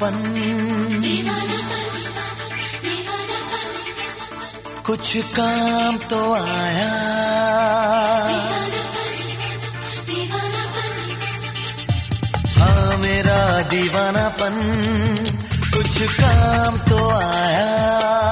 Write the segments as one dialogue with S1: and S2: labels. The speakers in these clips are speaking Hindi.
S1: दीवानापन कुछ काम तो आया। हाँ मेरा दीवानापन। कुछ काम तो आया।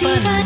S1: Bye.